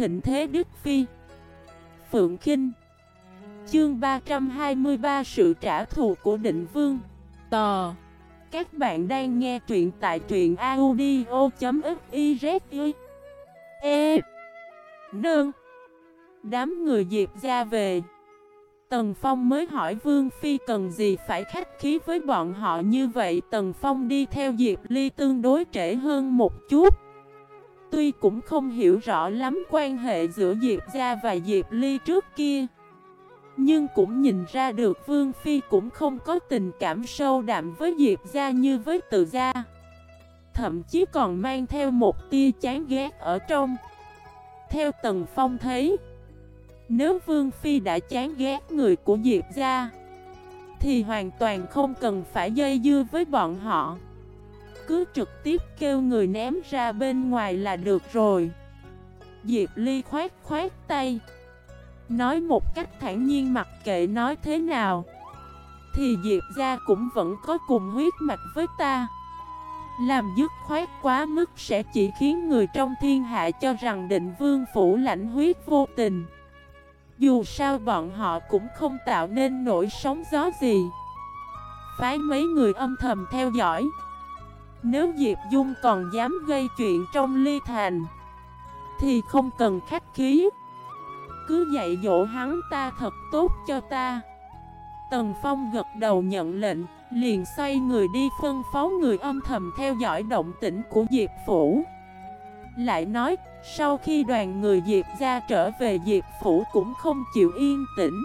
thịnh thế Đức Phi. Phượng Kinh. Chương 323 Sự trả thù của định vương. Tò. Các bạn đang nghe truyện tại truyện audio.xyz E. Nương. Đám người Diệp ra về. Tần Phong mới hỏi Vương Phi cần gì phải khách khí với bọn họ như vậy. Tần Phong đi theo Diệp Ly tương đối trễ hơn một chút. Tuy cũng không hiểu rõ lắm quan hệ giữa Diệp Gia và Diệp Ly trước kia, Nhưng cũng nhìn ra được Vương Phi cũng không có tình cảm sâu đậm với Diệp Gia như với từ gia, Thậm chí còn mang theo một tia chán ghét ở trong. Theo Tần Phong thấy, Nếu Vương Phi đã chán ghét người của Diệp Gia, Thì hoàn toàn không cần phải dây dưa với bọn họ cứ trực tiếp kêu người ném ra bên ngoài là được rồi. Diệp Ly khoát khoát tay, Nói một cách thản nhiên mặc kệ nói thế nào. Thì Diệp ra cũng vẫn có cùng huyết mạch với ta. Làm dứt khoát quá mức sẽ chỉ khiến người trong thiên hạ cho rằng định vương phủ lãnh huyết vô tình. Dù sao bọn họ cũng không tạo nên nỗi sóng gió gì. Phái mấy người âm thầm theo dõi nếu Diệp Dung còn dám gây chuyện trong ly thành, Thì không cần khách khí. Cứ dạy dỗ hắn ta thật tốt cho ta. Tần Phong gật đầu nhận lệnh, Liền xoay người đi phân phó người âm thầm theo dõi động tĩnh của Diệp Phủ. Lại nói, Sau khi đoàn người Diệp ra trở về, Diệp Phủ cũng không chịu yên tĩnh.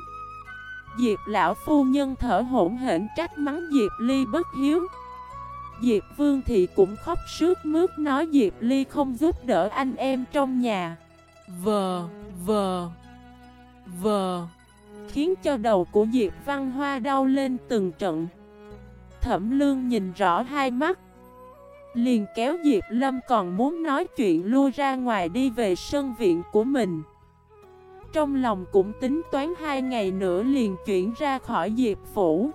Diệp lão phu nhân thở hổn hển, trách mắng Diệp Ly bất hiếu. Diệp Vương thì cũng khóc sướt mướt nói Diệp Ly không giúp đỡ anh em trong nhà. Vờ, vờ, vờ Khiến cho đầu của Diệp Văn Hoa đau lên từng trận. Thẩm Lương nhìn rõ hai mắt. Liền kéo Diệp Lâm còn muốn nói chuyện lui ra ngoài đi về sân viện của mình. Trong lòng cũng tính toán hai ngày nữa liền chuyển ra khỏi Diệp Phủ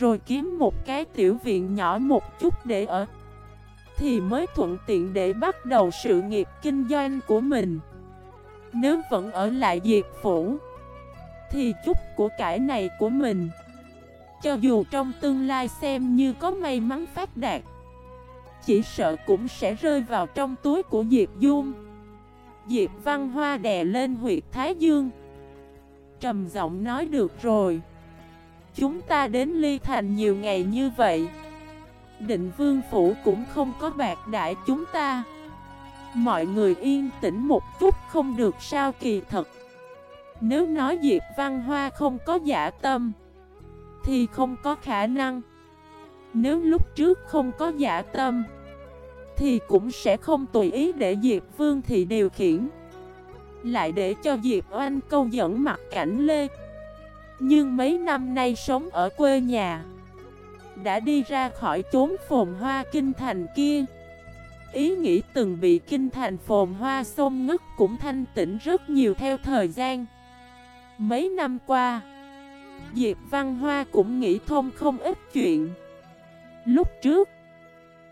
rồi kiếm một cái tiểu viện nhỏ một chút để ở, Thì mới thuận tiện để bắt đầu sự nghiệp kinh doanh của mình. Nếu vẫn ở lại Diệp Phủ, Thì chút của cải này của mình, Cho dù trong tương lai xem như có may mắn phát đạt, Chỉ sợ cũng sẽ rơi vào trong túi của Diệp Dung. Diệp Văn Hoa đè lên huyệt Thái Dương, Trầm giọng nói, được rồi. Chúng ta đến ly thành nhiều ngày như vậy. Định vương phủ cũng không có bạc đại chúng ta. Mọi người yên tĩnh một chút không được sao kỳ thật. Nếu nói Diệp Văn Hoa không có giả tâm, Thì không có khả năng. Nếu lúc trước không có giả tâm, Thì cũng sẽ không tùy ý để Diệp Vương Thị điều khiển. Lại để cho Diệp Oanh câu dẫn mặt cảnh Lê nhưng mấy năm nay sống ở quê nhà, Đã đi ra khỏi chốn phồn hoa kinh thành kia. Ý nghĩ từng bị kinh thành phồn hoa sông ngất cũng thanh tĩnh rất nhiều theo thời gian. Mấy năm qua, Diệp Văn Hoa cũng nghĩ thông không ít chuyện. Lúc trước,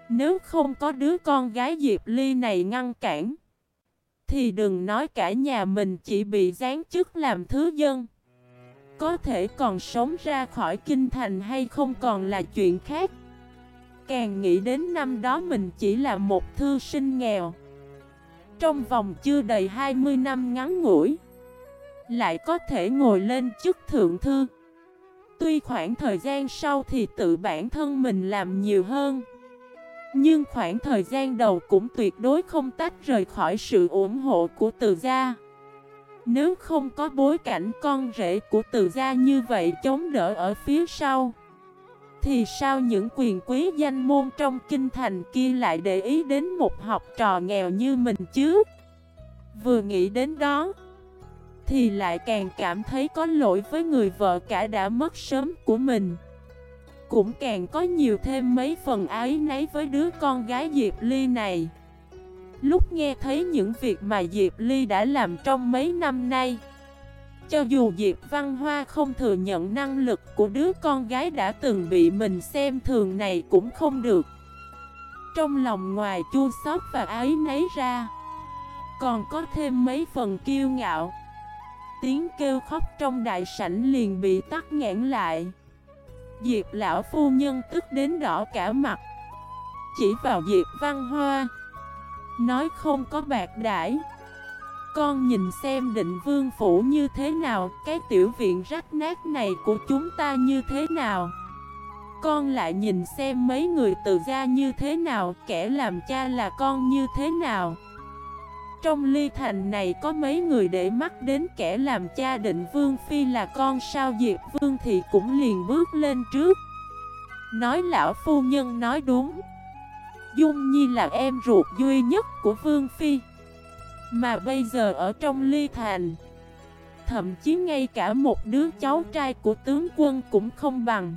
Nếu không có đứa con gái Diệp Ly này ngăn cản, Thì đừng nói cả nhà mình chỉ bị gián chức làm thứ dân có thể còn sống ra khỏi kinh thành hay không còn là chuyện khác. Càng nghĩ đến năm đó mình chỉ là một thư sinh nghèo. Trong vòng chưa đầy 20 năm ngắn ngủi, Lại có thể ngồi lên chức thượng thư. Tuy khoảng thời gian sau thì tự bản thân mình làm nhiều hơn, Nhưng khoảng thời gian đầu cũng tuyệt đối không tách rời khỏi sự ủng hộ của từ gia nếu không có bối cảnh con rể của từ gia như vậy chống đỡ ở phía sau, Thì sao những quyền quý danh môn trong kinh thành kia lại để ý đến một học trò nghèo như mình chứ? Vừa nghĩ đến đó, Thì lại càng cảm thấy có lỗi với người vợ cả đã mất sớm của mình. Cũng càng có nhiều thêm mấy phần ái nấy với đứa con gái Diệp Ly này. Lúc nghe thấy những việc mà Diệp Ly đã làm trong mấy năm nay, Cho dù Diệp Văn Hoa không thừa nhận năng lực của đứa con gái đã từng bị mình xem thường này cũng không được. Trong lòng ngoài chua xót và ái nấy ra, Còn có thêm mấy phần kiêu ngạo. Tiếng kêu khóc trong đại sảnh liền bị tắt nghẽn lại. Diệp lão phu nhân tức đến đỏ cả mặt. Chỉ vào Diệp văn hoa Nói không có bạc đãi. Con nhìn xem định vương phủ như thế nào, Cái tiểu viện rách nát này của chúng ta như thế nào. Con lại nhìn xem mấy người tự gia như thế nào, Kẻ làm cha là con như thế nào. Trong ly thành này có mấy người để mắt đến kẻ làm cha định vương phi là con sao Diệp vương thì cũng liền bước lên trước. Nói lão phu nhân nói đúng. Dung Nhi là em ruột duy nhất của Vương Phi. Mà bây giờ ở trong ly thành, Thậm chí ngay cả một đứa cháu trai của tướng quân cũng không bằng.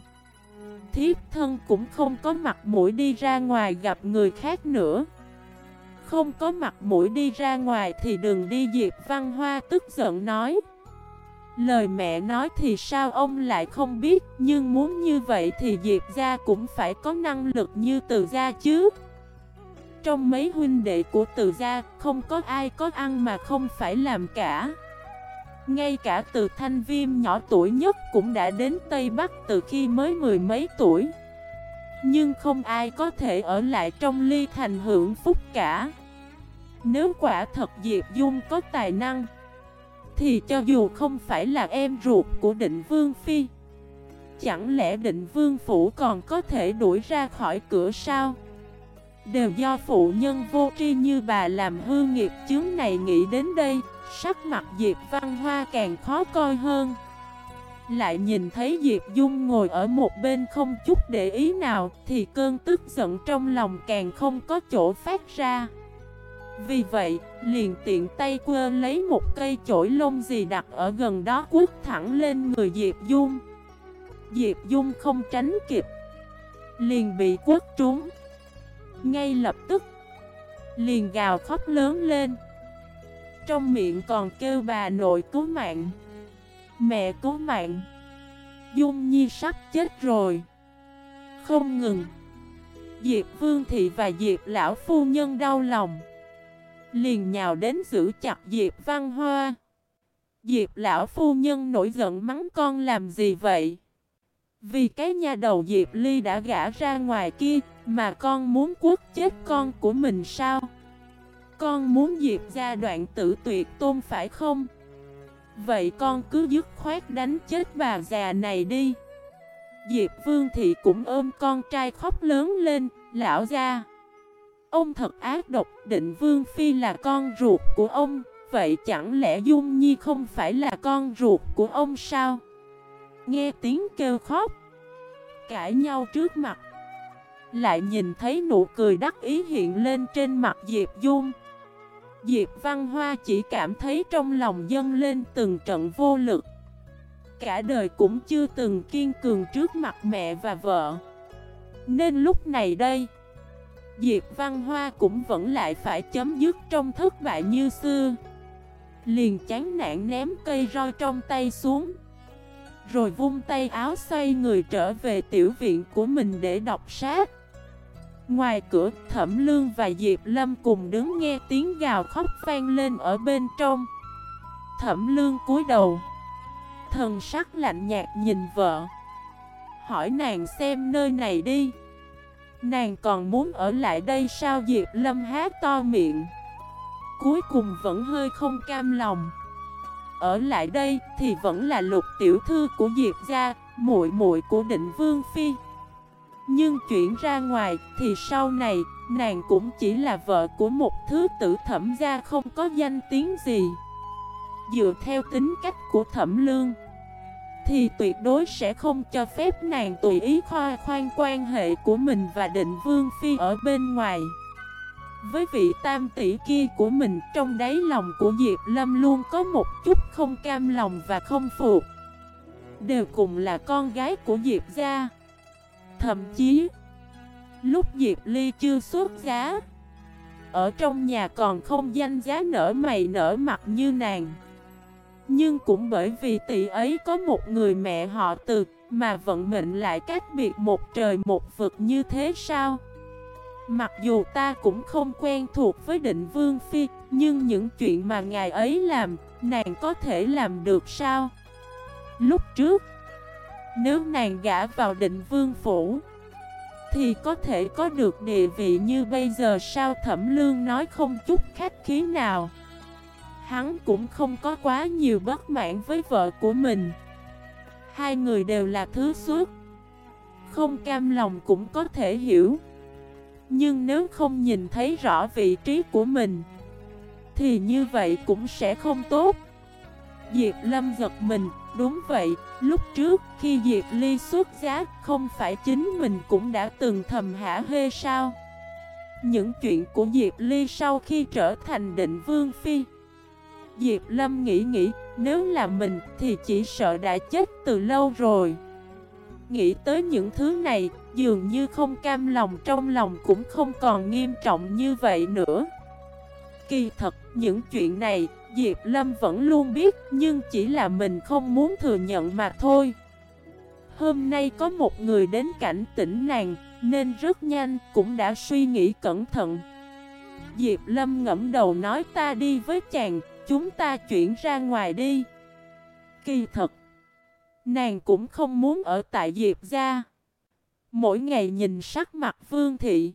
Thiếp thân cũng không có mặt mũi đi ra ngoài gặp người khác nữa. Không có mặt mũi đi ra ngoài thì đừng đi Diệp Văn Hoa tức giận nói. Lời mẹ nói thì sao ông lại không biết, Nhưng muốn như vậy thì Diệp gia cũng phải có năng lực như từ gia chứ trong mấy huynh đệ của từ gia, không có ai có ăn mà không phải làm cả. Ngay cả từ thanh viêm nhỏ tuổi nhất cũng đã đến Tây Bắc từ khi mới mười mấy tuổi. Nhưng không ai có thể ở lại trong ly thành hưởng phúc cả. Nếu quả thật Diệp Dung có tài năng, Thì cho dù không phải là em ruột của định Vương Phi, Chẳng lẽ định Vương Phủ còn có thể đuổi ra khỏi cửa sao? Đều do phụ nhân vô tri như bà làm hư nghiệp. Chướng này nghĩ đến đây Sắc mặt Diệp Văn Hoa càng khó coi hơn. Lại nhìn thấy Diệp Dung ngồi ở một bên không chút để ý nào Thì cơn tức giận trong lòng càng không có chỗ phát ra. Vì vậy, liền tiện tay quơ lấy một cây chổi lông gì đặt ở gần đó quất thẳng lên người Diệp Dung. Diệp Dung không tránh kịp Liền bị quất trúng ngay lập tức, Liền gào khóc lớn lên. Trong miệng còn kêu bà nội cứu mạng, Mẹ cứu mạng. Dung Nhi sắp chết rồi. Không ngừng, Diệp Vương Thị và Diệp Lão Phu Nhân đau lòng, Liền nhào đến giữ chặt Diệp Văn Hoa. Diệp Lão Phu Nhân nổi giận mắng con làm gì vậy? Vì cái nhà đầu Diệp Ly đã gã ra ngoài kia mà con muốn quốc chết con của mình sao? Con muốn diệt ra đoạn tử tuyệt tôn phải không? Vậy con cứ dứt khoát đánh chết bà già này đi Diệp Vương Thị cũng ôm con trai khóc lớn lên, Lão ra. Ông thật ác độc, định Vương Phi là con ruột của ông, Vậy chẳng lẽ Dung Nhi không phải là con ruột của ông sao? Nghe tiếng kêu khóc, Cãi nhau trước mặt lại nhìn thấy nụ cười đắc ý hiện lên trên mặt Diệp Dung. Diệp Văn Hoa chỉ cảm thấy trong lòng dâng lên từng trận vô lực. Cả đời cũng chưa từng kiên cường trước mặt mẹ và vợ. Nên lúc này đây, Diệp Văn Hoa cũng vẫn lại phải chấm dứt trong thất bại như xưa. Liền chán nản ném cây roi trong tay xuống, Rồi vung tay áo xoay người trở về tiểu viện của mình để đọc sách. Ngoài cửa, Thẩm Lương và Diệp Lâm cùng đứng nghe tiếng gào khóc vang lên ở bên trong. Thẩm Lương cúi đầu, thần sắc lạnh nhạt nhìn vợ. Hỏi nàng xem nơi này đi. Nàng còn muốn ở lại đây sao Diệp Lâm hát to miệng. Cuối cùng vẫn hơi không cam lòng. Ở lại đây thì vẫn là lục tiểu thư của Diệp gia, muội muội của Định Vương phi. Nhưng chuyển ra ngoài thì sau này, nàng cũng chỉ là vợ của một thứ tử thẩm gia không có danh tiếng gì. Dựa theo tính cách của thẩm lương, Thì tuyệt đối sẽ không cho phép nàng tùy ý khoa khoan quan hệ của mình và định vương phi ở bên ngoài. Với vị tam tỷ kia của mình, trong đáy lòng của Diệp Lâm luôn có một chút không cam lòng và không phục. Đều cùng là con gái của Diệp gia. Thậm chí, Lúc Diệp Ly chưa xuất giá, Ở trong nhà còn không danh giá nở mày nở mặt như nàng. Nhưng cũng bởi vì tỷ ấy có một người mẹ họ từ, Mà vận mệnh lại cách biệt một trời một vực như thế sao? Mặc dù ta cũng không quen thuộc với định vương phi, Nhưng những chuyện mà ngài ấy làm, Nàng có thể làm được sao? Lúc trước nếu nàng gã vào định vương phủ, Thì có thể có được địa vị như bây giờ sao thẩm lương nói không chút khách khí nào. Hắn cũng không có quá nhiều bất mãn với vợ của mình. Hai người đều là thứ suốt. Không cam lòng cũng có thể hiểu. Nhưng nếu không nhìn thấy rõ vị trí của mình, Thì như vậy cũng sẽ không tốt. Diệp Lâm giật mình Đúng vậy, lúc trước khi Diệp Ly xuất giá Không phải chính mình cũng đã từng thầm hả hê sao Những chuyện của Diệp Ly sau khi trở thành định vương phi Diệp Lâm nghĩ nghĩ, nếu là mình thì chỉ sợ đã chết từ lâu rồi. Nghĩ tới những thứ này, dường như không cam lòng trong lòng cũng không còn nghiêm trọng như vậy nữa. Kỳ thật, những chuyện này, Diệp Lâm vẫn luôn biết, nhưng chỉ là mình không muốn thừa nhận mà thôi. Hôm nay có một người đến cảnh tỉnh nàng, nên rất nhanh cũng đã suy nghĩ cẩn thận. Diệp Lâm ngẫm đầu nói ta đi với chàng, chúng ta chuyển ra ngoài đi. Kỳ thật, nàng cũng không muốn ở tại Diệp gia. Mỗi ngày nhìn sắc mặt Vương Thị,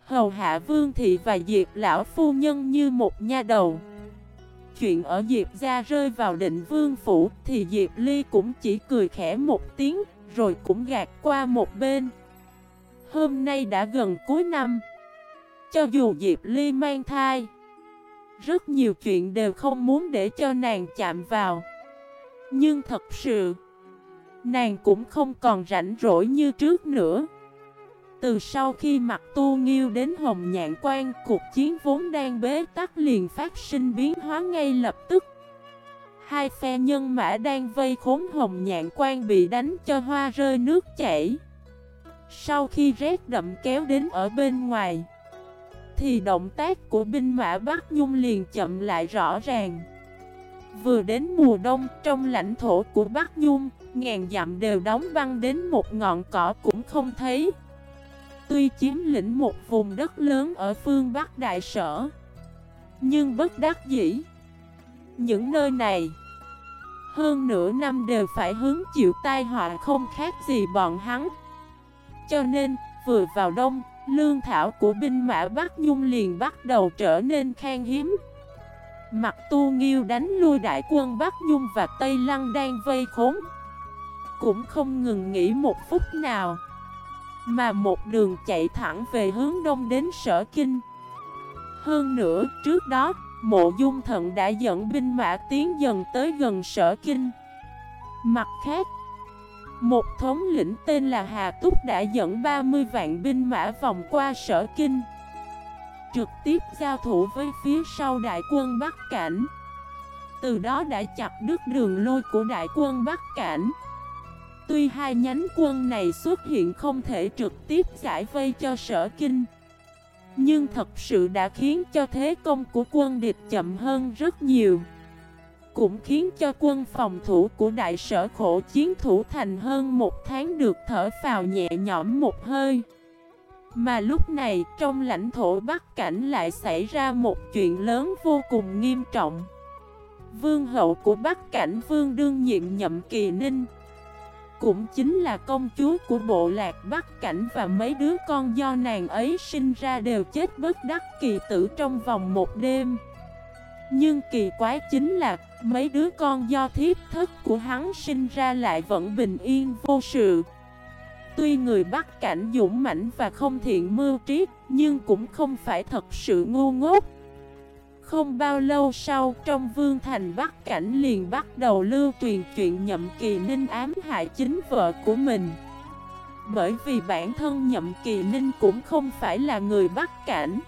hầu hạ Vương Thị và Diệp lão phu nhân như một nha đầu. Chuyện ở Diệp gia rơi vào định Vương Phủ thì Diệp Ly cũng chỉ cười khẽ một tiếng, rồi cũng gạt qua một bên. Hôm nay đã gần cuối năm. Cho dù Diệp Ly mang thai, rất nhiều chuyện đều không muốn để cho nàng chạm vào Nhưng thật sự, Nàng cũng không còn rảnh rỗi như trước nữa từ sau khi mặt tu nghiêu đến Hồng Nhạn Quan, Cuộc chiến vốn đang bế tắc liền phát sinh biến hóa ngay lập tức. Hai phe nhân mã đang vây khốn Hồng Nhạn Quan bị đánh cho hoa rơi nước chảy. Sau khi rét đậm kéo đến ở bên ngoài, thì động tác của binh mã Bắc Nhung liền chậm lại rõ ràng. Vừa đến mùa đông, trong lãnh thổ của Bắc Nhung, Ngàn dặm đều đóng băng đến một ngọn cỏ cũng không thấy. Tuy chiếm lĩnh một vùng đất lớn ở phương Bắc Đại Sở, Nhưng bất đắc dĩ. Những nơi này, Hơn nửa năm đều phải hứng chịu tai họa không khác gì bọn hắn. Cho nên, vừa vào đông, Lương thảo của binh mã Bắc Nhung liền bắt đầu trở nên khan hiếm. Mặt tu nghiêu đánh lui đại quân Bắc Nhung và Tây Lăng đang vây khốn. Cũng không ngừng nghỉ một phút nào mà một đường chạy thẳng về hướng đông đến sở kinh. Hơn nữa, trước đó, Mộ dung thận đã dẫn binh mã tiến dần tới gần sở kinh. Mặt khác, một thống lĩnh tên là Hà Túc đã dẫn 30 vạn binh mã vòng qua sở kinh, Trực tiếp giao thủ với phía sau đại quân Bắc Cảnh. Từ đó đã chặt đứt đường lôi của đại quân Bắc Cảnh. Tuy hai nhánh quân này xuất hiện không thể trực tiếp giải vây cho sở kinh, Nhưng thật sự đã khiến cho thế công của quân địch chậm hơn rất nhiều cũng khiến cho quân phòng thủ của đại sở khổ chiến thủ thành hơn một tháng được thở phào nhẹ nhõm một hơi. Mà lúc này, trong lãnh thổ Bắc Cảnh lại xảy ra một chuyện lớn vô cùng nghiêm trọng. Vương hậu của Bắc Cảnh Vương đương nhiệm nhậm kỳ ninh cũng chính là công chúa của bộ lạc Bắc Cảnh và mấy đứa con do nàng ấy sinh ra đều chết bất đắc kỳ tử trong vòng một đêm. Nhưng kỳ quái chính là Mấy đứa con do thiếp thất của hắn sinh ra lại vẫn bình yên vô sự. Tuy người bắc cảnh dũng mãnh và không thiện mưu trí, Nhưng cũng không phải thật sự ngu ngốc. Không bao lâu sau, trong vương thành Bắc Cảnh liền bắt đầu lưu truyền chuyện nhậm kỳ ninh ám hại chính vợ của mình. Bởi vì bản thân nhậm kỳ ninh cũng không phải là người Bắc Cảnh.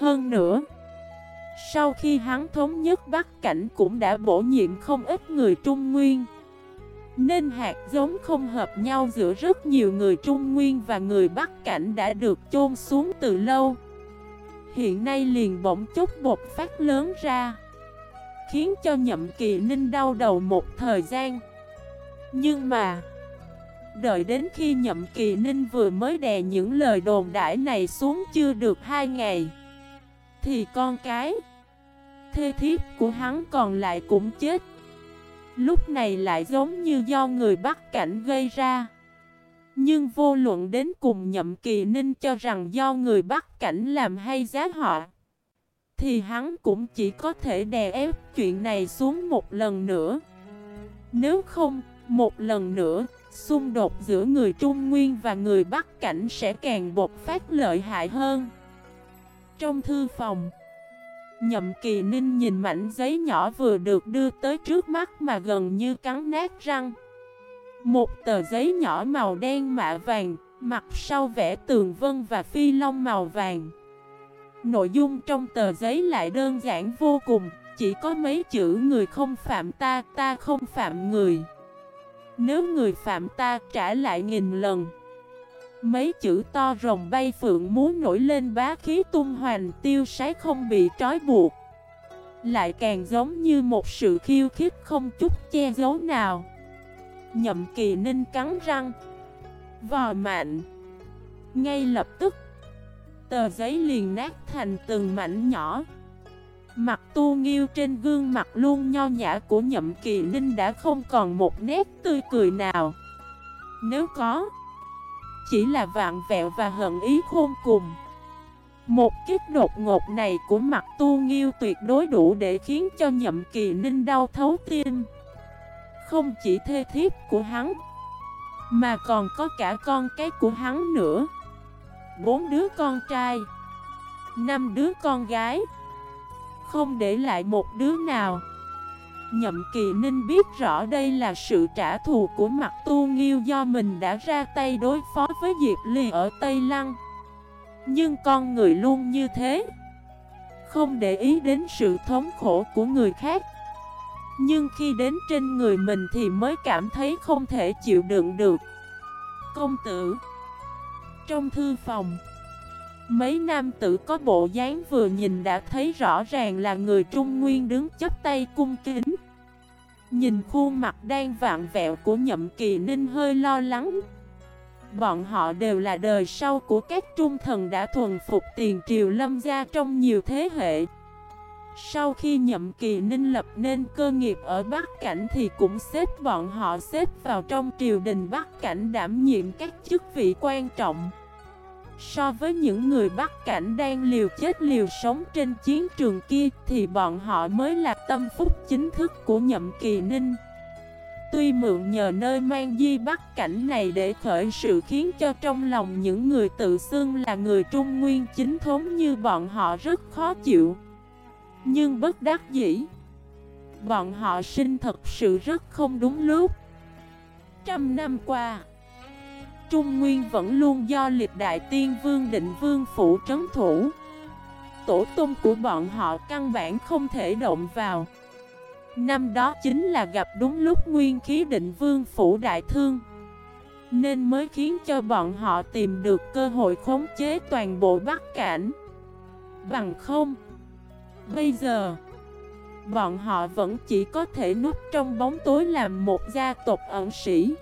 Hơn nữa, sau khi hắn thống nhất Bắc Cảnh cũng đã bổ nhiệm không ít người Trung Nguyên. Nên hạt giống không hợp nhau giữa rất nhiều người Trung Nguyên và người Bắc Cảnh đã được chôn xuống từ lâu. Hiện nay liền bỗng chốc bột phát lớn ra, Khiến cho nhậm kỳ ninh đau đầu một thời gian. Nhưng mà, Đợi đến khi nhậm kỳ ninh vừa mới đè những lời đồn đãi này xuống chưa được hai ngày, Thì con cái Thê thiếp của hắn còn lại cũng chết. Lúc này lại giống như do người bắt cảnh gây ra. Nhưng vô luận đến cùng nhậm kỳ ninh cho rằng do người bắt cảnh làm hay giá họ Thì hắn cũng chỉ có thể đè ép chuyện này xuống một lần nữa. Nếu không, một lần nữa Xung đột giữa người Trung Nguyên và người Bắc Cảnh sẽ càng bột phát lợi hại hơn. Trong thư phòng Nhậm kỳ ninh nhìn mảnh giấy nhỏ vừa được đưa tới trước mắt mà gần như cắn nát răng. Một tờ giấy nhỏ màu đen mạ vàng Mặt sau vẽ tường vân và phi long màu vàng. Nội dung trong tờ giấy lại đơn giản vô cùng Chỉ có mấy chữ người không phạm ta, ta không phạm người nếu người phạm ta trả lại nghìn lần. Mấy chữ to rồng bay phượng muốn nổi lên bá khí tung hoành tiêu sái không bị trói buộc. Lại càng giống như một sự khiêu khích không chút che giấu nào. Nhậm kỳ ninh cắn răng. Vò mạnh. Ngay lập tức, Tờ giấy liền nát thành từng mảnh nhỏ. Mặt tu nghiêu trên gương mặt luôn nho nhã của nhậm kỳ ninh đã không còn một nét tươi cười nào. Nếu có, Chỉ là vạn vẹo và hận ý khôn cùng. Một kiếp đột ngột này của mặt tu nghiêu tuyệt đối đủ để khiến cho nhậm kỳ ninh đau thấu tim. Không chỉ thê thiếp của hắn, Mà còn có cả con cái của hắn nữa. Bốn đứa con trai, Năm đứa con gái, không để lại một đứa nào. Nhậm kỳ ninh biết rõ đây là sự trả thù của mặt tu nghiêu do mình đã ra tay đối phó với Diệp Ly ở Tây Lăng. Nhưng con người luôn như thế, Không để ý đến sự thống khổ của người khác. Nhưng khi đến trên người mình thì mới cảm thấy không thể chịu đựng được. Công tử, Trong thư phòng, Mấy nam tử có bộ dáng vừa nhìn đã thấy rõ ràng là người Trung Nguyên đứng chấp tay cung kính. Nhìn khuôn mặt đang vạn vẹo của nhậm kỳ ninh hơi lo lắng. Bọn họ đều là đời sau của các trung thần đã thuần phục tiền triều lâm gia trong nhiều thế hệ. Sau khi nhậm kỳ ninh lập nên cơ nghiệp ở Bắc Cảnh thì cũng xếp bọn họ xếp vào trong triều đình Bắc Cảnh đảm nhiệm các chức vị quan trọng So với những người Bắc Cảnh đang liều chết liều sống trên chiến trường kia thì bọn họ mới là tâm phúc chính thức của nhậm kỳ ninh. Tuy mượn nhờ nơi mang di Bắc Cảnh này để khởi sự khiến cho trong lòng những người tự xưng là người Trung Nguyên chính thống như bọn họ rất khó chịu. Nhưng bất đắc dĩ, bọn họ sinh thật sự rất không đúng lúc. Trăm năm qua, Trung Nguyên vẫn luôn do liệt đại tiên vương định vương phủ trấn thủ. Tổ tung của bọn họ căn bản không thể động vào. Năm đó chính là gặp đúng lúc nguyên khí định vương phủ đại thương Nên mới khiến cho bọn họ tìm được cơ hội khống chế toàn bộ Bắc Cảnh. Bằng không Bây giờ, Bọn họ vẫn chỉ có thể núp trong bóng tối làm một gia tộc ẩn sĩ.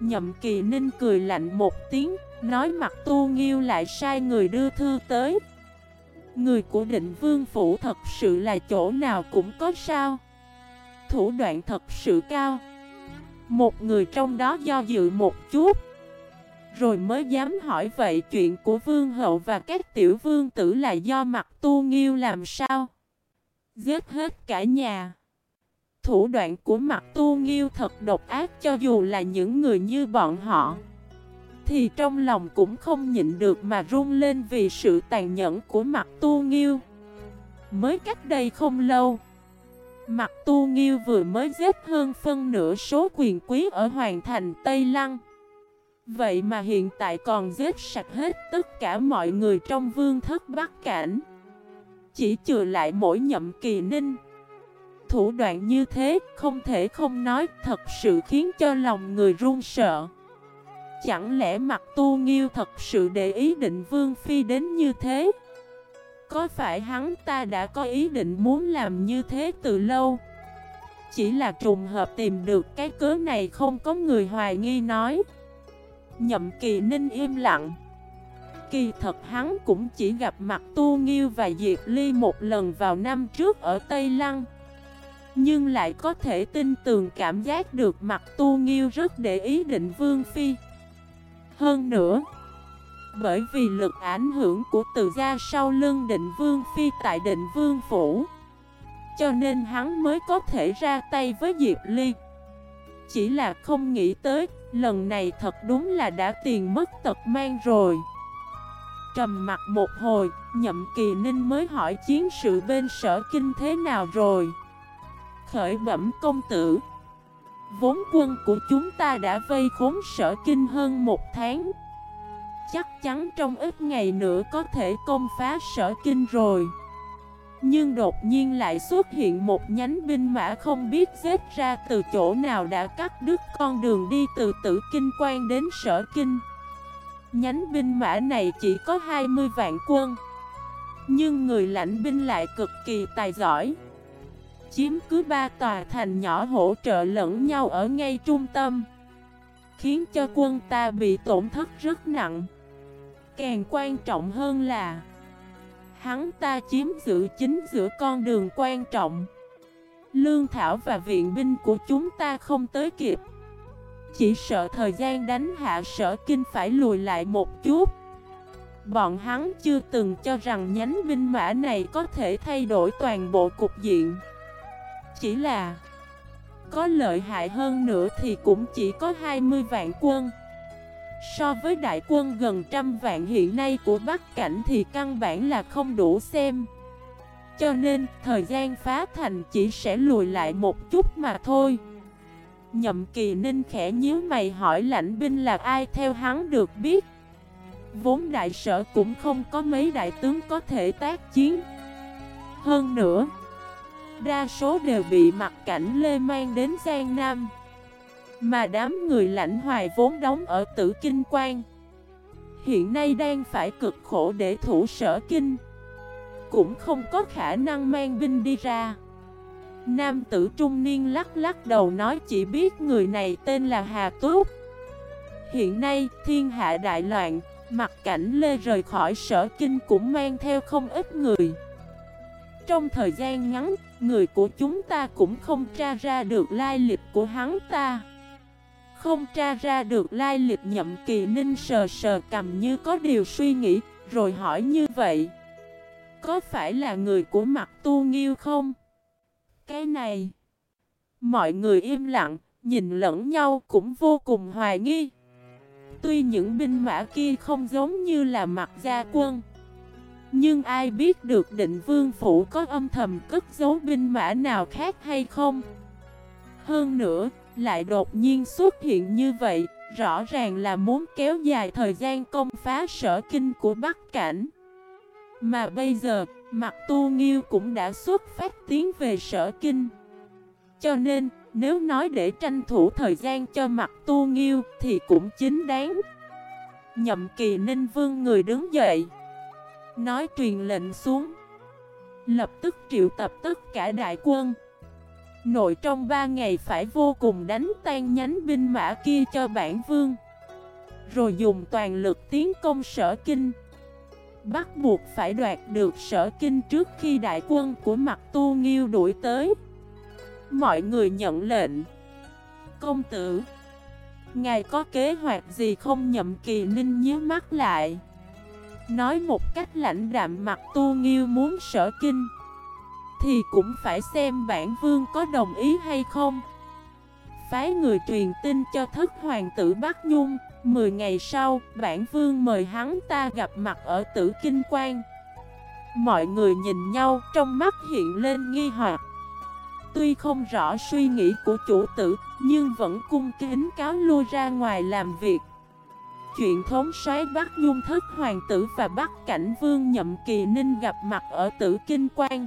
Nhậm kỳ ninh cười lạnh một tiếng, Nói mặt tu nghiêu lại sai người đưa thư tới. Người của định vương phủ thật sự là chỗ nào cũng có sao. Thủ đoạn thật sự cao. Một người trong đó do dự một chút rồi mới dám hỏi vậy chuyện của vương hậu và các tiểu vương tử là do mặt tu nghiêu làm sao? Giết hết cả nhà. Thủ đoạn của mặt tu nghiêu thật độc ác cho dù là những người như bọn họ. Thì trong lòng cũng không nhịn được mà run lên vì sự tàn nhẫn của mặt tu nghiêu. Mới cách đây không lâu, Mặt tu nghiêu vừa mới giết hơn phân nửa số quyền quý ở Hoàng thành Tây Lăng. Vậy mà hiện tại còn giết sạch hết tất cả mọi người trong vương thất Bắc Cảnh. Chỉ trừ lại mỗi nhậm kỳ ninh. Thủ đoạn như thế không thể không nói thật sự khiến cho lòng người run sợ. Chẳng lẽ mặt tu nghiêu thật sự để ý định Vương Phi đến như thế? Có phải hắn ta đã có ý định muốn làm như thế từ lâu? Chỉ là trùng hợp tìm được cái cớ này không có người hoài nghi nói. Nhậm kỳ ninh im lặng. Kỳ thật hắn cũng chỉ gặp mặt Tu Nghiêu và Diệp Ly một lần vào năm trước ở Tây Lăng. Nhưng lại có thể tin tường cảm giác được mặt Tu Nghiêu rất để ý định Vương Phi. Hơn nữa, Bởi vì lực ảnh hưởng của từ gia sau lưng định Vương Phi tại định Vương Phủ, Cho nên hắn mới có thể ra tay với Diệp Ly. Chỉ là không nghĩ tới Lần này thật đúng là đã tiền mất tật mang rồi. Trầm mặt một hồi, nhậm kỳ ninh mới hỏi chiến sự bên sở kinh thế nào rồi. Khởi bẩm công tử Vốn quân của chúng ta đã vây khốn sở kinh hơn một tháng. Chắc chắn trong ít ngày nữa có thể công phá sở kinh rồi. Nhưng đột nhiên lại xuất hiện một nhánh binh mã không biết giết ra từ chỗ nào đã cắt đứt con đường đi từ tử kinh quan đến sở kinh. Nhánh binh mã này chỉ có 20 vạn quân. Nhưng người lãnh binh lại cực kỳ tài giỏi. Chiếm cứ ba tòa thành nhỏ hỗ trợ lẫn nhau ở ngay trung tâm, Khiến cho quân ta bị tổn thất rất nặng. Càng quan trọng hơn là Hắn ta chiếm giữ chính giữa con đường quan trọng. Lương thảo và viện binh của chúng ta không tới kịp. Chỉ sợ thời gian đánh hạ sở kinh phải lùi lại một chút. Bọn hắn chưa từng cho rằng nhánh binh mã này có thể thay đổi toàn bộ cục diện. Chỉ là Có lợi hại hơn nữa thì cũng chỉ có 20 vạn quân. So với đại quân gần trăm vạn hiện nay của Bắc Cảnh thì căn bản là không đủ xem. Cho nên, thời gian phá thành chỉ sẽ lùi lại một chút mà thôi. Nhậm kỳ ninh khẽ nhíu mày hỏi lãnh binh là ai theo hắn được biết? Vốn đại sở cũng không có mấy đại tướng có thể tác chiến. Hơn nữa, Đa số đều bị mặt cảnh Lê mang đến Giang Nam. Mà đám người lãnh hoài vốn đóng ở tử kinh quan. Hiện nay đang phải cực khổ để thủ sở kinh. Cũng không có khả năng mang binh đi ra. Nam tử trung niên lắc lắc đầu nói chỉ biết người này tên là Hà Túc. Hiện nay thiên hạ đại loạn Mặt cảnh Lê rời khỏi sở kinh cũng mang theo không ít người. Trong thời gian ngắn, Người của chúng ta cũng không tra ra được lai lịch của hắn ta. Không tra ra được lai lịch nhậm kỳ ninh sờ sờ cầm như có điều suy nghĩ Rồi hỏi như vậy. Có phải là người của mặt tu nghiêu không? Cái này Mọi người im lặng Nhìn lẫn nhau cũng vô cùng hoài nghi. Tuy những binh mã kia không giống như là mặt gia quân Nhưng ai biết được định vương phủ có âm thầm cất giấu binh mã nào khác hay không? Hơn nữa, lại đột nhiên xuất hiện như vậy Rõ ràng là muốn kéo dài thời gian công phá sở kinh của Bắc Cảnh. Mà bây giờ, Mặt tu nghiêu cũng đã xuất phát tiến về sở kinh. Cho nên, nếu nói để tranh thủ thời gian cho mặt tu nghiêu thì cũng chính đáng. Nhậm kỳ ninh vương người đứng dậy Nói truyền lệnh xuống. Lập tức triệu tập tất cả đại quân. Nội trong ba ngày phải vô cùng đánh tan nhánh binh mã kia cho bản vương. Rồi dùng toàn lực tiến công sở kinh. Bắt buộc phải đoạt được sở kinh trước khi đại quân của mặt tu nghiêu đuổi tới. Mọi người nhận lệnh. Công tử, Ngài có kế hoạch gì không nhậm kỳ ninh nhớ mắt lại? Nói một cách lãnh đạm mặt tu nghiêu muốn sở kinh. Thì cũng phải xem bản vương có đồng ý hay không. Phái người truyền tin cho thất hoàng tử Bắc Nhung Mười ngày sau, bản vương mời hắn ta gặp mặt ở tử kinh quan. Mọi người nhìn nhau trong mắt hiện lên nghi hoặc. Tuy không rõ suy nghĩ của chủ tử Nhưng vẫn cung kính cáo lui ra ngoài làm việc. Chuyện thống soái Bắc Nhung Thất Hoàng tử và Bắc Cảnh Vương Nhậm Kỳ Ninh gặp mặt ở tử kinh quan.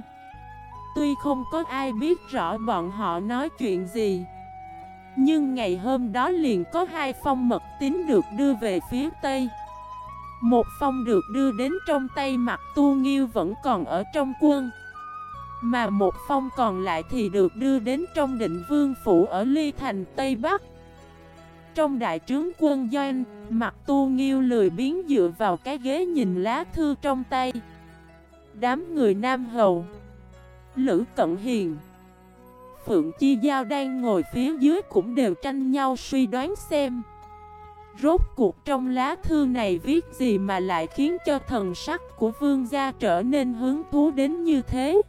Tuy không có ai biết rõ bọn họ nói chuyện gì nhưng ngày hôm đó liền có hai phong mật tín được đưa về phía Tây. Một phong được đưa đến trong tay mặt tu nghiêu vẫn còn ở trong quân Mà một phong còn lại thì được đưa đến trong định vương phủ ở Ly Thành Tây Bắc. Trong đại trướng quân doanh, mặt tu nghiêu lười biến dựa vào cái ghế nhìn lá thư trong tay. Đám người Nam Hầu Lữ Cận Hiền. Phượng Chi Giao đang ngồi phía dưới cũng đều tranh nhau suy đoán xem. Rốt cuộc trong lá thư này viết gì mà lại khiến cho thần sắc của vương gia trở nên hứng thú đến như thế?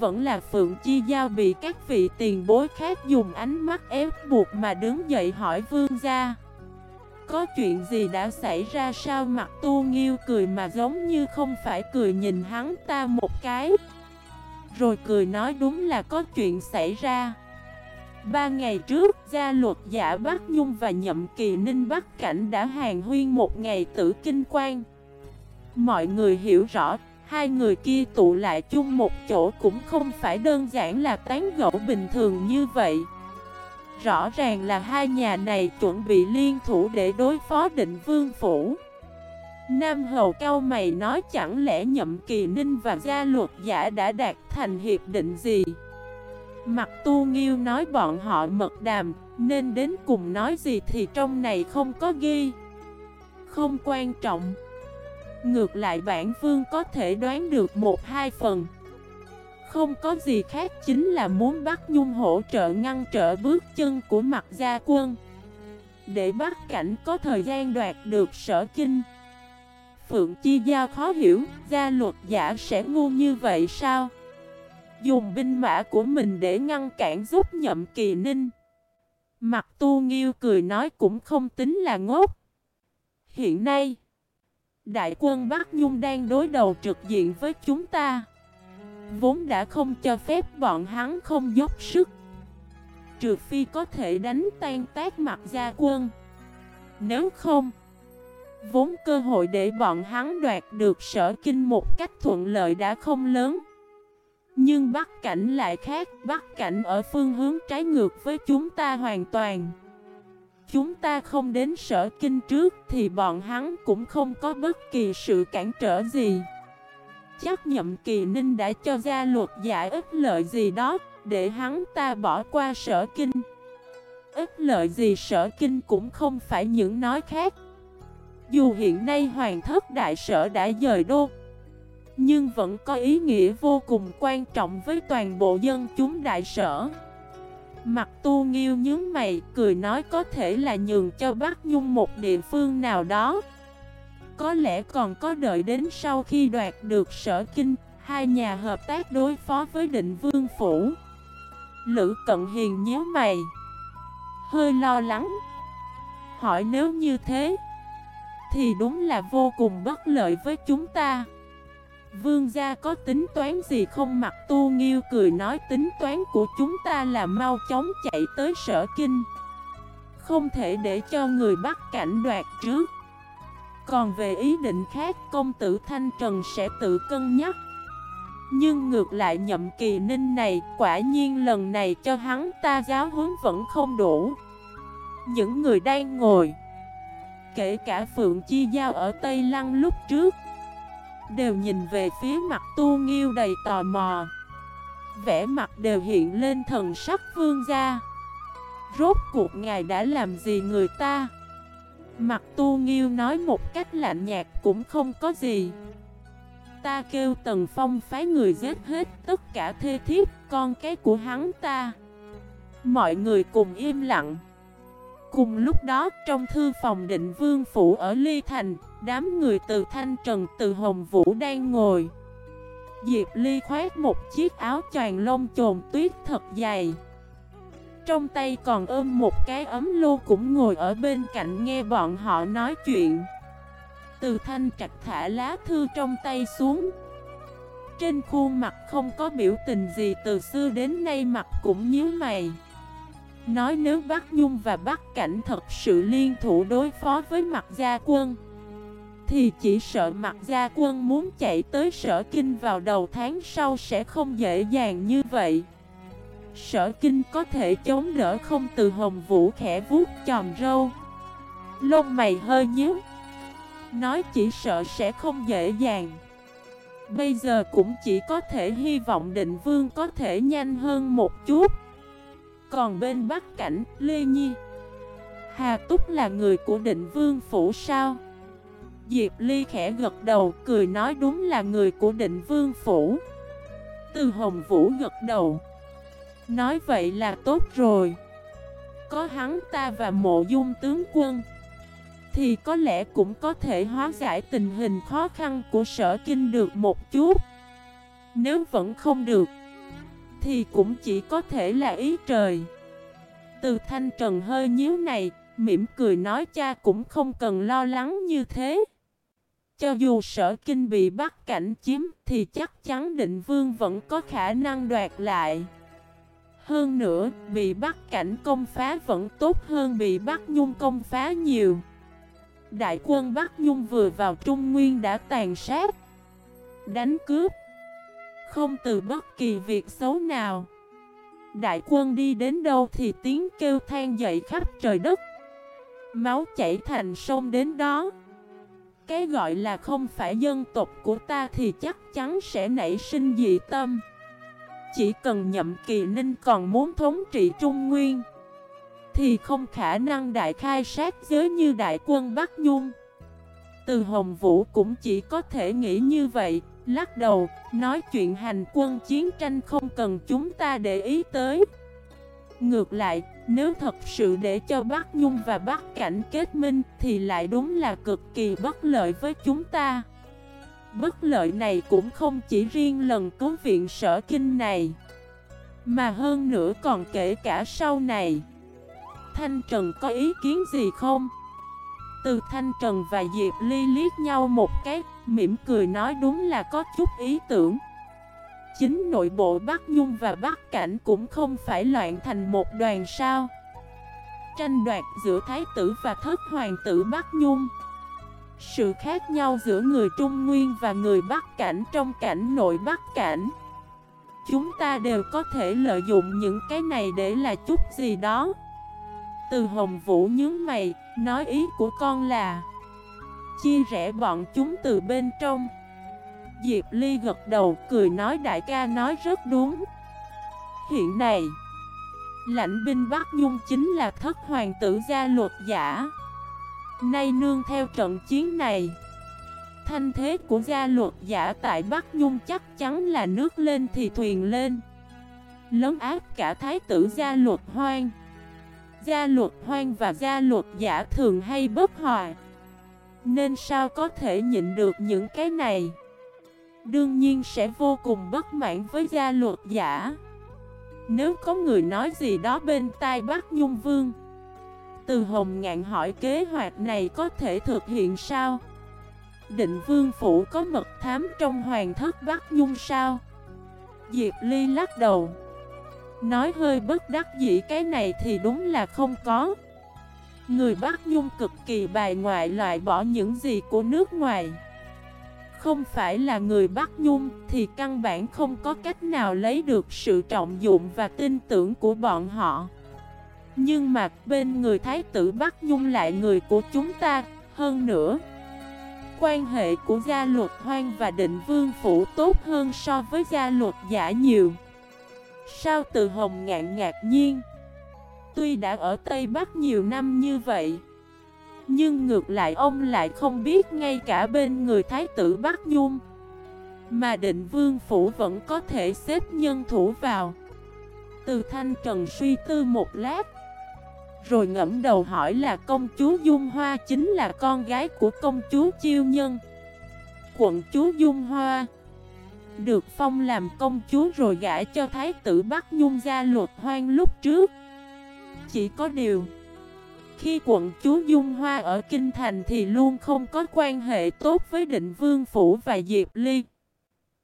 Vẫn là Phượng Chi Giao bị các vị tiền bối khác dùng ánh mắt ép buộc mà đứng dậy hỏi vương gia. Có chuyện gì đã xảy ra sao? Mặt tu nghiêu cười mà giống như không phải cười nhìn hắn ta một cái. Rồi cười nói đúng là có chuyện xảy ra Ba ngày trước, gia luật giả Bắc Nhung và Nhậm Kỳ Ninh Bắc Cảnh đã hàng huyên một ngày tử kinh quan. Mọi người hiểu rõ, hai người kia tụ lại chung một chỗ cũng không phải đơn giản là tán gẫu bình thường như vậy. Rõ ràng là hai nhà này chuẩn bị liên thủ để đối phó định vương phủ. Nam Hầu cao mày nói chẳng lẽ Nhậm Kỳ Ninh và gia luật giả đã đạt thành hiệp định gì? Mặt tu nghiêu nói bọn họ mật đàm, nên đến cùng nói gì thì trong này không có ghi. Không quan trọng. Ngược lại bản vương có thể đoán được một hai phần. Không có gì khác chính là muốn bắt Nhung hỗ trợ ngăn trở bước chân của mặt gia quân. Để bắt cảnh có thời gian đoạt được sở kinh. Phượng Chi Giao khó hiểu, gia luật giả sẽ ngu như vậy sao? Dùng binh mã của mình để ngăn cản giúp nhậm kỳ ninh. Mặt tu nghiêu cười nói cũng không tính là ngốc. Hiện nay Đại quân Bắc Nhung đang đối đầu trực diện với chúng ta. Vốn đã không cho phép bọn hắn không dốc sức. Trừ phi có thể đánh tan tác mặt gia quân. Nếu không Vốn cơ hội để bọn hắn đoạt được sở kinh một cách thuận lợi đã không lớn nhưng Bắc Cảnh lại khác, Bắc Cảnh ở phương hướng trái ngược với chúng ta hoàn toàn. Chúng ta không đến sở kinh trước thì bọn hắn cũng không có bất kỳ sự cản trở gì. Chắc nhậm kỳ ninh đã cho ra luật giải ích lợi gì đó để hắn ta bỏ qua sở kinh. Ích lợi gì sở kinh cũng không phải những nói khác. Dù hiện nay hoàng thất đại sở đã dời đô, nhưng vẫn có ý nghĩa vô cùng quan trọng với toàn bộ dân chúng đại sở. Mặt tu nghiêu nhớ mày, cười nói có thể là nhường cho bác Nhung một địa phương nào đó. Có lẽ còn có đợi đến sau khi đoạt được sở kinh, Hai nhà hợp tác đối phó với định vương phủ. Lữ Cận Hiền nhớ mày, Hơi lo lắng, Hỏi nếu như thế thì đúng là vô cùng bất lợi với chúng ta. Vương gia có tính toán gì không? Mặc tu nghiêu cười nói, tính toán của chúng ta là mau chóng chạy tới sở kinh. Không thể để cho người bắt cảnh đoạt trước. Còn về ý định khác, công tử Thanh Trần sẽ tự cân nhắc. Nhưng ngược lại, nhậm kỳ ninh này, quả nhiên lần này cho hắn ta giáo huấn vẫn không đủ. Những người đang ngồi Kể cả Phượng Chi Giao ở Tây Lăng lúc trước, Đều nhìn về phía mặt tu nghiêu đầy tò mò. Vẽ mặt đều hiện lên thần sắc vương gia. Rốt cuộc ngài đã làm gì người ta? Mặt tu nghiêu nói một cách lạnh nhạt cũng không có gì. Ta kêu Tần Phong phái người giết hết tất cả thê thiếp, con cái của hắn ta. Mọi người cùng im lặng. Cùng lúc đó, trong thư phòng định vương phủ ở Ly Thành, Đám người từ Thanh Trần, từ Hồng Vũ đang ngồi. Diệp Ly khoét một chiếc áo choàng lông trồn tuyết thật dày. Trong tay còn ôm một cái ấm lô cũng ngồi ở bên cạnh nghe bọn họ nói chuyện. Từ thanh trạch thả lá thư trong tay xuống. Trên khuôn mặt không có biểu tình gì từ xưa đến nay, mặt cũng nhíu mày. Nói nếu Bắc Nhung và Bắc Cảnh thật sự liên thủ đối phó với mặt gia quân, Thì chỉ sợ mặt gia quân muốn chạy tới sở kinh vào đầu tháng sau sẽ không dễ dàng như vậy. Sở kinh có thể chống đỡ không từ hồng vũ khẽ vuốt tròn râu, Lông mày hơi nhíu, Nói chỉ sợ sẽ không dễ dàng. Bây giờ cũng chỉ có thể hy vọng định vương có thể nhanh hơn một chút còn bên Bắc Cảnh, Lê Nhi Hà Túc là người của định vương phủ sao? Diệp Ly khẽ gật đầu, cười nói đúng là người của định vương phủ. Từ Hồng Vũ gật đầu. Nói vậy là tốt rồi. Có hắn ta và mộ dung tướng quân Thì có lẽ cũng có thể hóa giải tình hình khó khăn của sở kinh được một chút Nếu vẫn không được thì cũng chỉ có thể là ý trời. Từ thanh trần hơi nhíu này Mỉm cười nói cha cũng không cần lo lắng như thế. Cho dù sở kinh bị bắt cảnh chiếm Thì chắc chắn định vương vẫn có khả năng đoạt lại. Hơn nữa, bị bắt cảnh công phá vẫn tốt hơn bị bắt nhung công phá nhiều. Đại quân Bắc Nhung vừa vào Trung Nguyên đã tàn sát, đánh cướp, không từ bất kỳ việc xấu nào. Đại quân đi đến đâu thì tiếng kêu than dậy khắp trời đất, máu chảy thành sông đến đó. Cái gọi là không phải dân tộc của ta thì chắc chắn sẽ nảy sinh dị tâm. Chỉ cần nhậm kỳ ninh còn muốn thống trị Trung Nguyên Thì không khả năng đại khai sát giới như đại quân Bắc Nhung Từ Hồng Vũ cũng chỉ có thể nghĩ như vậy Lắc đầu, nói chuyện hành quân chiến tranh không cần chúng ta để ý tới. Ngược lại, nếu thật sự để cho Bắc Nhung và Bắc Cảnh kết minh Thì lại đúng là cực kỳ bất lợi với chúng ta. Bất lợi này cũng không chỉ riêng lần cứu viện sở kinh này Mà hơn nữa còn kể cả sau này. Thanh Trần có ý kiến gì không? Từ Thanh Trần và Diệp Ly liếc nhau một cái Mỉm cười nói đúng là có chút ý tưởng. Chính nội bộ Bắc Nhung và Bắc Cảnh cũng không phải loạn thành một đoàn sao? Tranh đoạt giữa Thái tử và Thất Hoàng tử Bắc Nhung. Sự khác nhau giữa người Trung Nguyên và người Bắc Cảnh trong cảnh nội Bắc Cảnh. Chúng ta đều có thể lợi dụng những cái này để là chút gì đó. Từ Hồng Vũ nhướng mày, nói ý của con là Chia rẽ bọn chúng từ bên trong. Diệp Ly gật đầu cười nói đại ca nói rất đúng. Hiện nay, Lãnh binh Bắc Nhung chính là thất hoàng tử gia luật giả. Nay nương theo trận chiến này, Thanh thế của gia luật giả tại Bắc Nhung chắc chắn là nước lên thì thuyền lên. Lớn áp cả thái tử gia luật hoang. Gia luật hoang và gia luật giả thường hay bất hòa. Nên sao có thể nhịn được những cái này Đương nhiên sẽ vô cùng bất mãn với gia luật giả Nếu có người nói gì đó bên tai Bắc Nhung Vương, từ Hồng Ngạn hỏi kế hoạch này có thể thực hiện sao? Định Vương Phủ có mật thám trong hoàng thất Bắc Nhung sao? Diệp Ly lắc đầu Nói hơi bất đắc dĩ, cái này thì đúng là không có Người Bắc Nhung cực kỳ bài ngoại loại bỏ những gì của nước ngoài. Không phải là người Bắc Nhung thì căn bản không có cách nào lấy được sự trọng dụng và tin tưởng của bọn họ. Nhưng mà bên người thái tử Bắc Nhung lại người của chúng ta. Hơn nữa, Quan hệ của gia luật hoang và định vương phủ tốt hơn so với gia luật giả nhiều. Sao từ hồng ngạn ngạc nhiên? Tuy đã ở Tây Bắc nhiều năm như vậy, Nhưng ngược lại ông lại không biết ngay cả bên người thái tử Bắc Nhung Mà định vương phủ vẫn có thể xếp nhân thủ vào. Từ thanh trần suy tư một lát, rồi ngẫm đầu hỏi là công chúa Dung Hoa chính là con gái của công chúa Chiêu Nhân. Quận chúa Dung Hoa Được phong làm công chúa rồi gả cho thái tử Bắc Nhung ra luật hoang lúc trước. Chỉ có điều. Khi quận chúa Dung Hoa ở Kinh Thành thì luôn không có quan hệ tốt với định vương phủ và Diệp Ly.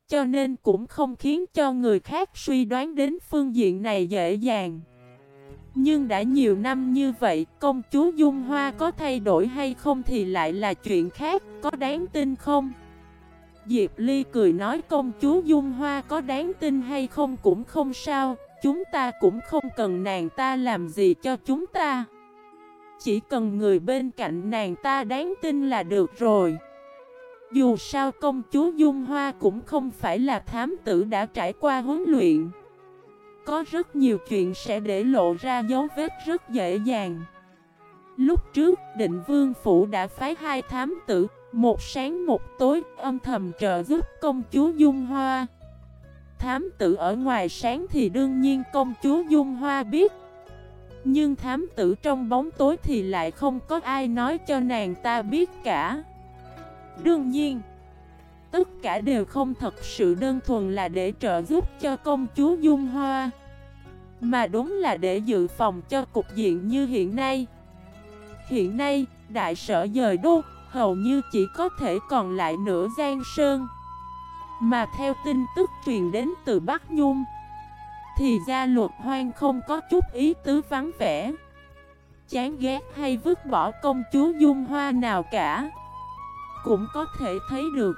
Cho nên cũng không khiến cho người khác suy đoán đến phương diện này dễ dàng. Nhưng đã nhiều năm như vậy, công chúa Dung Hoa có thay đổi hay không thì lại là chuyện khác, có đáng tin không? Diệp Ly cười nói công chúa Dung Hoa có đáng tin hay không cũng không sao, chúng ta cũng không cần nàng ta làm gì cho chúng ta. Chỉ cần người bên cạnh nàng ta đáng tin là được rồi. Dù sao công chúa Dung Hoa cũng không phải là thám tử đã trải qua huấn luyện. Có rất nhiều chuyện sẽ để lộ ra dấu vết rất dễ dàng Lúc trước, định vương phủ đã phái hai thám tử, một sáng một tối, âm thầm trợ giúp công chúa Dung Hoa. Thám tử ở ngoài sáng thì đương nhiên công chúa Dung Hoa biết. Nhưng thám tử trong bóng tối thì lại không có ai nói cho nàng ta biết cả. Đương nhiên, tất cả đều không thật sự đơn thuần là để trợ giúp cho công chúa Dung Hoa. Mà đúng là để dự phòng cho cục diện như hiện nay. Hiện nay, đại sở dời đô, hầu như chỉ có thể còn lại nửa Giang Sơn. Mà theo tin tức truyền đến từ Bắc Nhung, thì gia luật hoang không có chút ý tứ vắng vẻ. Chán ghét hay vứt bỏ công chúa Dung Hoa nào cả. Cũng có thể thấy được.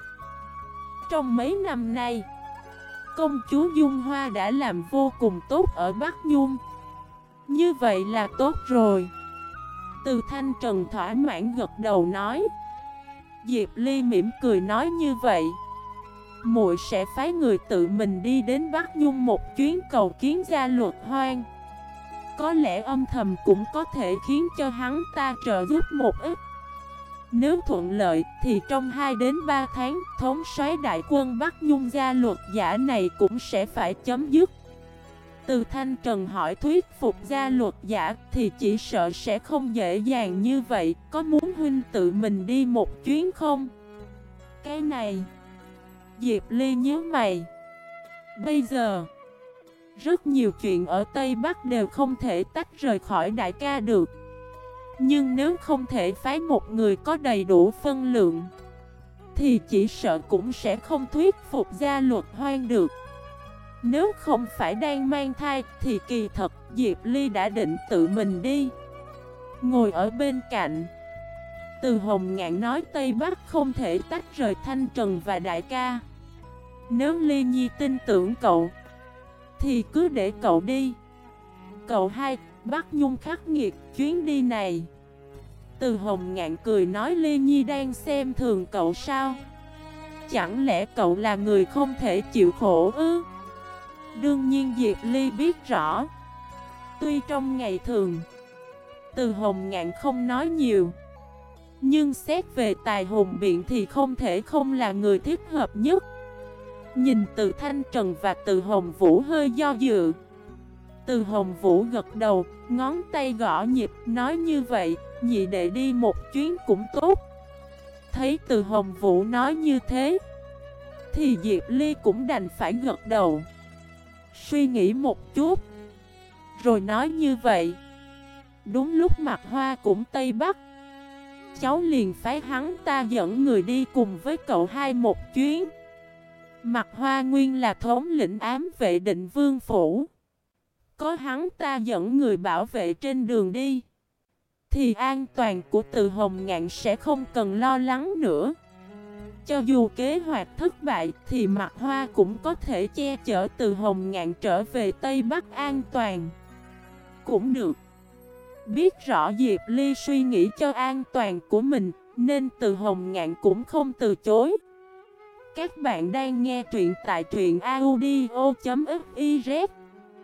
Trong mấy năm nay, công chúa Dung Hoa đã làm vô cùng tốt ở Bắc Nhung. Như vậy là tốt rồi. Từ Thanh Trần thỏa mãn gật đầu nói Diệp Ly mỉm cười nói như vậy muội sẽ phái người tự mình đi đến Bắc Nhung một chuyến cầu kiến gia luật hoang. Có lẽ âm thầm cũng có thể khiến cho hắn ta trợ giúp một ít. Nếu thuận lợi thì trong 2 đến 3 tháng thống soái đại quân Bắc Nhung gia luật giả này cũng sẽ phải chấm dứt. Từ Thanh Trần hỏi thuyết phục gia luật giả thì chỉ sợ sẽ không dễ dàng như vậy, có muốn huynh tự mình đi một chuyến không? Cái này, Diệp Ly nhớ mày. Bây giờ, rất nhiều chuyện ở Tây Bắc đều không thể tách rời khỏi đại ca được. Nhưng nếu không thể phái một người có đầy đủ phân lượng, thì chỉ sợ cũng sẽ không thuyết phục gia luật hoang được. Nếu không phải đang mang thai thì kỳ thật Diệp Ly đã định tự mình đi Ngồi ở bên cạnh từ Hồng Ngạn nói Tây Bắc không thể tách rời Thanh Trần và Đại ca. Nếu Ly Nhi tin tưởng cậu, Thì cứ để cậu đi. Cậu hai, Bắc Nhung khắc nghiệt chuyến đi này. Từ Hồng Ngạn cười nói Ly Nhi đang xem thường cậu sao? Chẳng lẽ cậu là người không thể chịu khổ ư? Đương nhiên Diệp Ly biết rõ. Tuy trong ngày thường, Từ Hồng Ngạn không nói nhiều nhưng xét về tài hùng biện thì không thể không là người thích hợp nhất. Nhìn từ Thanh Trần và từ Hồng Vũ hơi do dự. Từ Hồng Vũ gật đầu, ngón tay gõ nhịp nói như vậy Nhị đệ đi một chuyến cũng tốt. Thấy từ Hồng Vũ nói như thế Thì Diệp Ly cũng đành phải gật đầu. Suy nghĩ một chút Rồi nói như vậy. Đúng lúc mặt hoa cũng Tây Bắc Cháu liền phái hắn ta dẫn người đi cùng với cậu hai một chuyến Mặt hoa nguyên là thống lĩnh ám vệ định vương phủ Có hắn ta dẫn người bảo vệ trên đường đi, Thì an toàn của từ hồng ngạn sẽ không cần lo lắng nữa cho dù kế hoạch thất bại thì mặt hoa cũng có thể che chở từ Hồng Ngạn trở về Tây Bắc an toàn. Cũng được. Biết rõ Diệp Ly suy nghĩ cho an toàn của mình, nên từ Hồng Ngạn cũng không từ chối. Các bạn đang nghe truyện tại truyện audio.fif